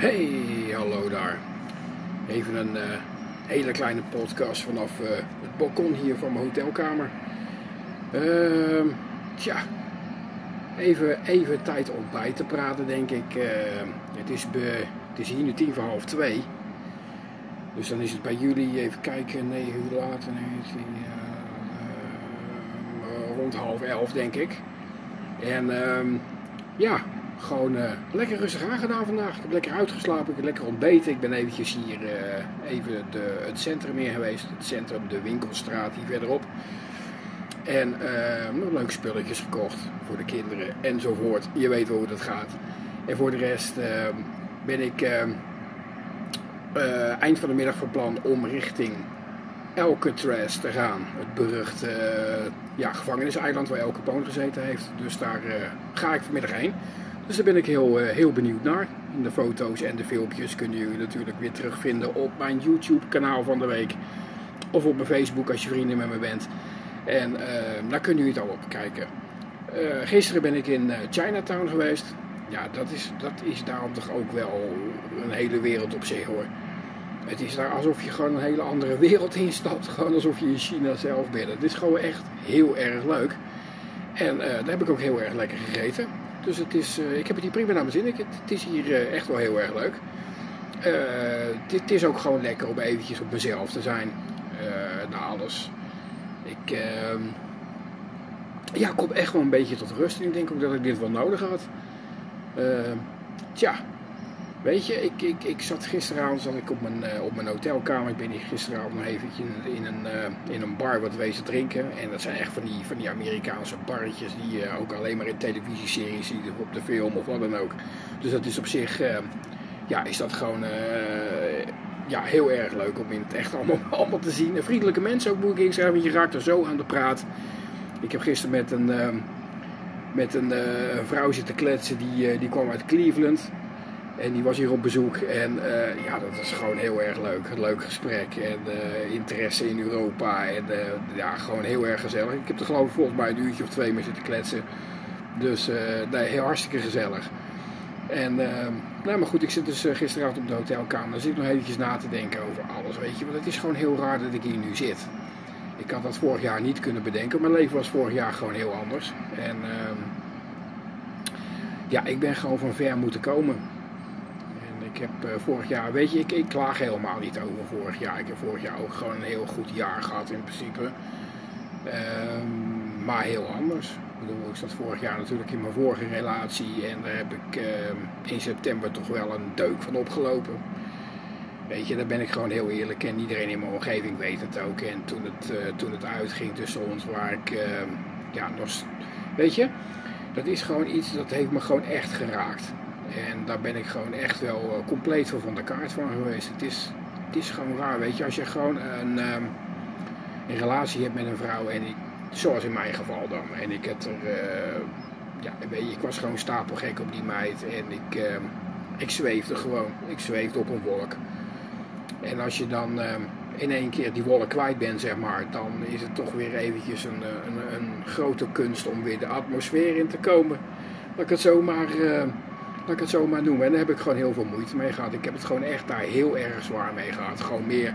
Hey, hallo daar. Even een eh, hele kleine podcast vanaf eh, het balkon hier van mijn hotelkamer. Ehm, tja, even, even tijd om bij te praten, denk ik. Ehm, het, is het is hier nu tien voor half twee. Dus dan is het bij jullie, even kijken, negen uur later, nee, eh, rond half elf, denk ik. En ehm, ja, gewoon eh, lekker rustig aangedaan vandaag. Ik heb lekker uitgeslapen, ik heb lekker ontbeten. Ik ben eventjes hier eh, even het centrum meer geweest. Het centrum, de winkelstraat hier verderop. En eh, nog leuke spulletjes gekocht voor de kinderen enzovoort. Je weet hoe dat gaat. En voor de rest eh, ben ik eh, eh, eind van de middag van plan om richting Alcatraz te gaan. Het beruchte eh, ja, gevangeniseiland waar El Capone gezeten heeft. Dus daar ga ik vanmiddag heen. Dus daar ben ik heel, eh, heel benieuwd naar. De foto's en de filmpjes kunnen jullie natuurlijk weer terugvinden op mijn YouTube kanaal van de week. Of op mijn Facebook als je vrienden met me bent. En eh, daar kunnen jullie het al op kijken. Eh, gisteren ben ik in Chinatown geweest. Ja, dat is, dat is daarom toch ook wel een hele wereld op zich hoor. Het is daar alsof je gewoon een hele andere wereld instapt. Gewoon alsof je in China zelf bent. Het is gewoon echt heel erg leuk. En daar heb ik ook heel erg lekker gegeten. Dus het is, eh, ik heb het hier prima naar mijn zin. Ik, het, is hier eh, echt wel heel erg leuk. Eh, het, het is ook gewoon lekker om eventjes op mezelf te zijn. eh, na alles. Ik, ehm, ja, kom echt wel een beetje tot rust. En ik denk ook dat ik dit wel nodig had. Eh, tja, weet je, ik, ik, ik zat gisteravond zat ik op mijn, eh, op mijn hotelkamer. Ik ben hier gisteravond nog eventjes in, in, een, eh, in een bar wat wezen drinken. En dat zijn echt van die, van die Amerikaanse barretjes die je ook alleen maar in televisieseries ziet of op de film of wat dan ook. Dus dat is op zich, eh, ja, is dat gewoon eh, ja, heel erg leuk om in het echt allemaal, allemaal te zien. En vriendelijke mensen ook moet ik zeggen, want je raakt er zo aan de praat. Ik heb gisteren met een, eh, met een eh, vrouw zitten kletsen, die, eh, die kwam uit Cleveland. En die was hier op bezoek. En eh, ja, dat was gewoon heel erg leuk. Een leuk gesprek. En eh, interesse in Europa. En eh, ja, gewoon heel erg gezellig. Ik heb er geloof ik volgens mij een uurtje of twee mee zitten kletsen. Dus nee, heel hartstikke gezellig. En, eh, nou, maar goed, ik zit dus gisteravond op de hotelkamer. Dan zit ik nog eventjes na te denken over alles, weet je. Want het is gewoon heel raar dat ik hier nu zit. Ik had dat vorig jaar niet kunnen bedenken. Mijn leven was vorig jaar gewoon heel anders. En ehm, ja, ik ben gewoon van ver moeten komen. Ik heb eh, vorig jaar, weet je, ik, klaag helemaal niet over vorig jaar. Ik heb vorig jaar ook gewoon een heel goed jaar gehad in principe. Ehm, maar heel anders. Ik bedoel, ik zat vorig jaar natuurlijk in mijn vorige relatie en daar heb ik ehm, in september toch wel een deuk van opgelopen. Weet je, daar ben ik gewoon heel eerlijk en iedereen in mijn omgeving weet het ook. En toen het, eh, toen het uitging tussen ons, waar ik, ja, nog, weet je, dat is gewoon iets dat heeft me gewoon echt geraakt. En daar ben ik gewoon echt wel eh, compleet van van de kaart van geweest. Het is, het is gewoon raar, weet je, als je gewoon een, ehm, een relatie hebt met een vrouw en ik, zoals in mijn geval dan. En ik heb er, eh, ja, weet je, ik was gewoon stapelgek op die meid en ik, ehm, ik zweefde gewoon. Ik zweefde op een wolk. En als je dan ehm, in één keer die wolk kwijt bent, zeg maar, dan is het toch weer eventjes een, eh, een, een grote kunst om weer de atmosfeer in te komen. Dat ik het zomaar, dat ik het zomaar noem. En daar heb ik gewoon heel veel moeite mee gehad. Ik heb het gewoon echt daar heel erg zwaar mee gehad. Gewoon meer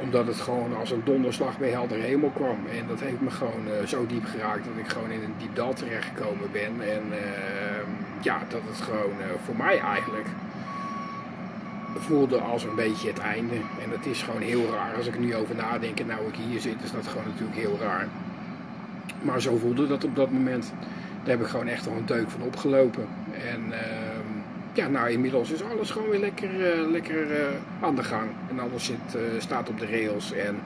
omdat het gewoon als een donderslag bij helder hemel kwam. En dat heeft me gewoon eh, zo diep geraakt dat ik gewoon in een diep dal terechtgekomen ben. En ehm, ja, dat het gewoon eh, voor mij eigenlijk voelde als een beetje het einde. En dat is gewoon heel raar. Als ik nu over nadenk en nou ik hier zit, is dat gewoon natuurlijk heel raar. Maar zo voelde dat op dat moment. Daar heb ik gewoon echt al een deuk van opgelopen. En ehm, ja, nou inmiddels is alles gewoon weer lekker, eh, lekker eh, aan de gang. En alles zit, eh, staat op de rails. En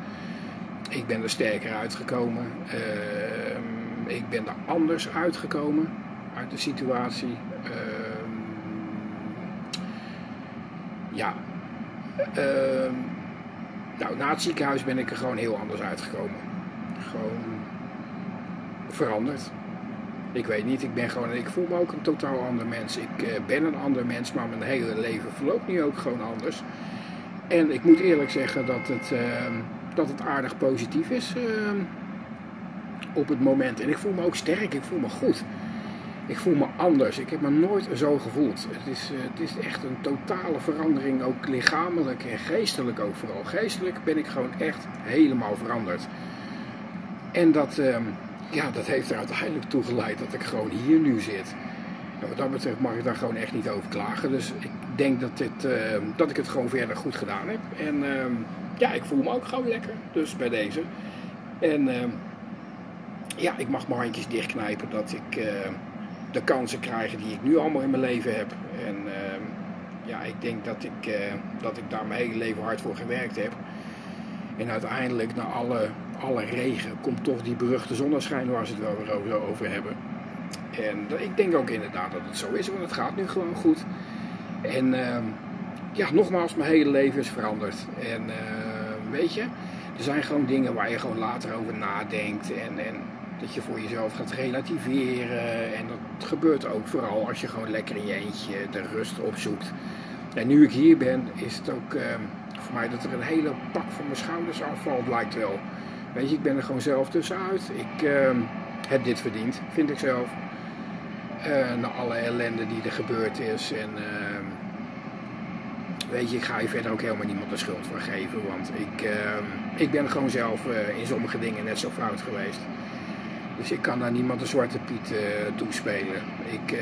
ik ben er sterker uitgekomen. Ehm, ik ben er anders uitgekomen uit de situatie. Ehm, ja. Nou, na het ziekenhuis ben ik er gewoon heel anders uitgekomen. Gewoon veranderd. Ik weet niet, ik ben gewoon, ik voel me ook een totaal ander mens. Ik eh, ben een ander mens, maar mijn hele leven verloopt nu ook gewoon anders. En ik moet eerlijk zeggen dat het, ehm, dat het aardig positief is ehm, op het moment. En ik voel me ook sterk, ik voel me goed. ik voel me anders. Ik heb me nooit zo gevoeld. Het is, het is echt een totale verandering, ook lichamelijk en geestelijk ook vooral. Geestelijk ben ik gewoon echt helemaal veranderd. En dat, ehm, ja, dat heeft er uiteindelijk toe geleid dat ik gewoon hier nu zit. En wat dat betreft mag ik daar gewoon echt niet over klagen. Dus ik denk dat, dit, ehm, dat ik het gewoon verder goed gedaan heb. En ehm, ja, ik voel me ook gewoon lekker. Dus bij deze. En ja, ik mag mijn handjes dichtknijpen dat ik de kansen krijg die ik nu allemaal in mijn leven heb. En ja, ik denk dat ik, uh, dat ik daar mijn hele leven hard voor gewerkt heb. En uiteindelijk, na alle, alle regen, komt toch die beruchte zonneschijn waar ze het wel weer over hebben. En ik denk ook inderdaad dat het zo is, want het gaat nu gewoon goed. En uh, ja, nogmaals, mijn hele leven is veranderd. En uh, weet je, er zijn gewoon dingen waar je gewoon later over nadenkt. En, en dat je voor jezelf gaat relativeren. En dat gebeurt ook vooral als je gewoon lekker in je eentje de rust opzoekt. En nu ik hier ben, is het ook... Uh, voor mij dat er een hele pak van mijn schouders afvalt, lijkt wel. Weet je, ik ben er gewoon zelf tussenuit. Ik uh, heb dit verdiend, vind ik zelf. Uh, na alle ellende die er gebeurd is. En uh, weet je, ik ga je verder ook helemaal niemand de schuld voor geven. Want ik, ehm, ik ben gewoon zelf eh, in sommige dingen net zo fout geweest. Dus ik kan daar niemand de zwarte piet uh, toespelen. Ik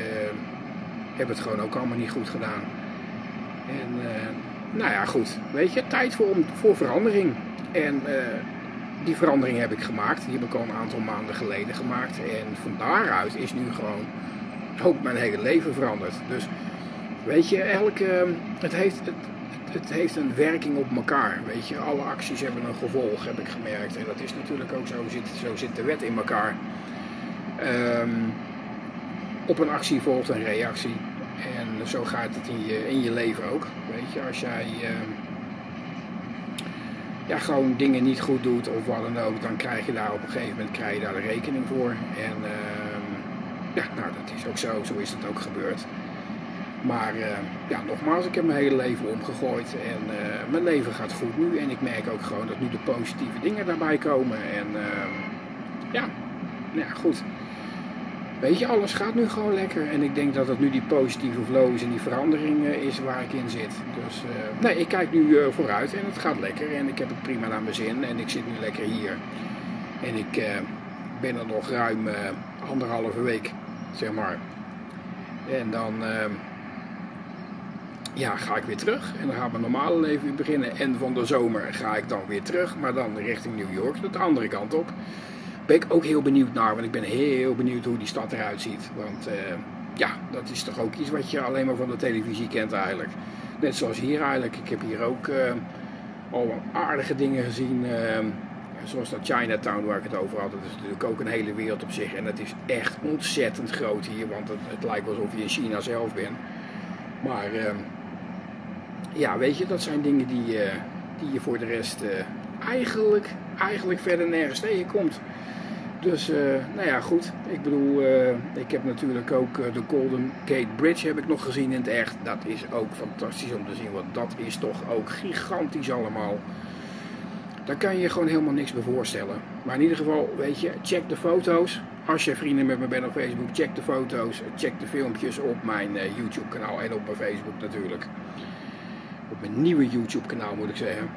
heb het gewoon ook allemaal niet goed gedaan. En nou ja, goed. Weet je, tijd voor, voor verandering. En die verandering heb ik gemaakt. Die heb ik al een aantal maanden geleden gemaakt. En van daaruit is nu gewoon ook mijn hele leven veranderd. Dus weet je, elke, het, heeft, het, het heeft een werking op elkaar. Weet je, alle acties hebben een gevolg, heb ik gemerkt. En dat is natuurlijk ook zo, zit, zo zit de wet in elkaar. Um, op een actie volgt een reactie. En zo gaat het in je, leven ook. Weet je, als jij uh, ja, gewoon dingen niet goed doet of wat dan ook, dan krijg je daar op een gegeven moment krijg je daar de rekening voor. En uh, ja, nou dat is ook zo, zo is het ook gebeurd. Maar uh, ja, nogmaals, ik heb mijn hele leven omgegooid en eh, mijn leven gaat goed nu. En ik merk ook gewoon dat nu de positieve dingen daarbij komen. En ehm, ja, ja, goed. Weet je, alles gaat nu gewoon lekker. En ik denk dat het nu die positieve flow is en die verandering is waar ik in zit. Dus uh, nee, ik kijk nu uh, vooruit en het gaat lekker. En ik heb het prima naar mijn zin. En ik zit nu lekker hier. En ik ben er nog ruim anderhalve week, zeg maar. En dan ja, ga ik weer terug. En dan gaat mijn normale leven weer beginnen. En van de zomer ga ik dan weer terug. Maar dan richting New York, de andere kant op ben ik ook heel benieuwd naar. Want ik ben heel benieuwd hoe die stad eruit ziet. Want uh, ja, dat is toch ook iets wat je alleen maar van de televisie kent eigenlijk. Net zoals hier eigenlijk. Ik heb hier ook uh, al aardige dingen gezien. Uh, zoals dat Chinatown waar ik het over had. Dat is natuurlijk ook een hele wereld op zich. En het is echt ontzettend groot hier. Want het, lijkt alsof je in China zelf bent. Maar ja, weet je, dat zijn dingen die, die je voor de rest eigenlijk, eigenlijk verder nergens tegenkomt. Dus, uh, nou ja, goed. Ik bedoel, uh, ik heb natuurlijk ook uh, de Golden Gate Bridge heb ik nog gezien in het echt. Dat is ook fantastisch om te zien, want dat is toch ook gigantisch allemaal. Daar kan je je gewoon helemaal niks bij voorstellen. Maar in ieder geval, weet je, check de foto's. Als je vrienden met me bent op Facebook, check de foto's. Check de filmpjes op mijn YouTube kanaal en op mijn Facebook natuurlijk. Op mijn nieuwe YouTube kanaal moet ik zeggen.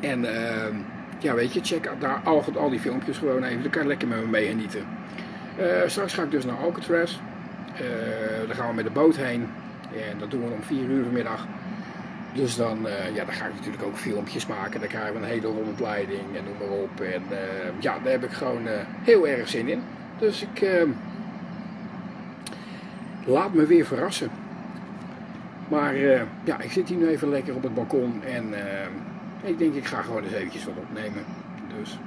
En... ehm ja, weet je, check daar al, al die filmpjes gewoon even. Dan kan je lekker met me mee genieten. Uh, straks ga ik dus naar Alcatraz. Uh, daar gaan we met de boot heen. En dat doen we om 4 uur vanmiddag. Dus dan, uh, ja, dan ga ik natuurlijk ook filmpjes maken. Dan krijgen we een hele rondleiding en noem maar op. En ja, daar heb ik gewoon heel erg zin in. Dus ik laat me weer verrassen. Maar ja, ik zit hier nu even lekker op het balkon en ik denk, ik ga gewoon eens eventjes wat opnemen. Dus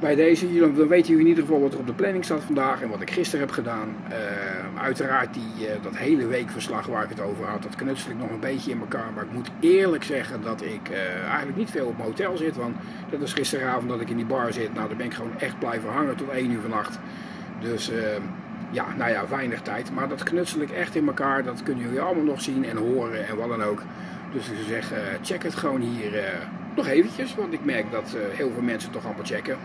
bij deze, dan weten jullie in ieder geval wat er op de planning staat vandaag en wat ik gisteren heb gedaan. Uh, uiteraard die, uh, dat hele weekverslag waar ik het over had, dat knutsel ik nog een beetje in elkaar. Maar ik moet eerlijk zeggen dat ik uh, eigenlijk niet veel op mijn hotel zit. Want dat is gisteravond dat ik in die bar zit. Nou, daar ben ik gewoon echt blijven hangen tot 1 uur vannacht. Dus ja, nou ja, weinig tijd. Maar dat knutsel ik echt in elkaar. Dat kunnen jullie allemaal nog zien en horen en wat dan ook. Dus ik zou zeggen, check het gewoon hier nog eventjes, want ik merk dat uh, heel veel mensen toch allemaal checken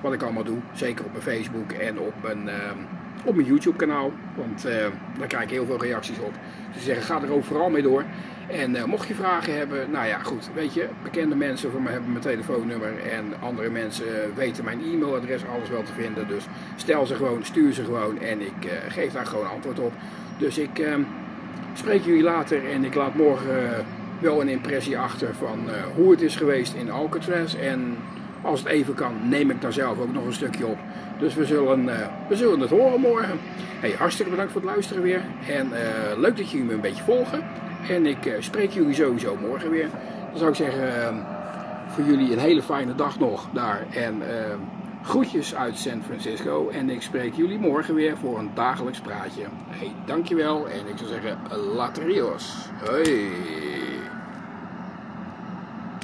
wat ik allemaal doe. Zeker op mijn Facebook en op mijn, op mijn YouTube kanaal. Want daar krijg ik heel veel reacties op. Ze zeggen ga er ook vooral mee door. En mocht je vragen hebben, nou ja goed, weet je, bekende mensen van mij hebben mijn telefoonnummer en andere mensen weten mijn e-mailadres, alles wel te vinden. Dus stel ze gewoon, stuur ze gewoon en ik geef daar gewoon antwoord op. Dus ik ehm, spreek jullie later en ik laat morgen wel een impressie achter van hoe het is geweest in Alcatraz. En als het even kan, neem ik daar zelf ook nog een stukje op. Dus we zullen, we zullen het horen morgen. Hey, hartstikke bedankt voor het luisteren weer. En leuk dat jullie me een beetje volgen. En ik spreek jullie sowieso morgen weer. Dan zou ik zeggen, voor jullie een hele fijne dag nog daar. En groetjes uit San Francisco. En ik spreek jullie morgen weer voor een dagelijks praatje. Hey, dankjewel. En ik zou zeggen, laterios. Hoi.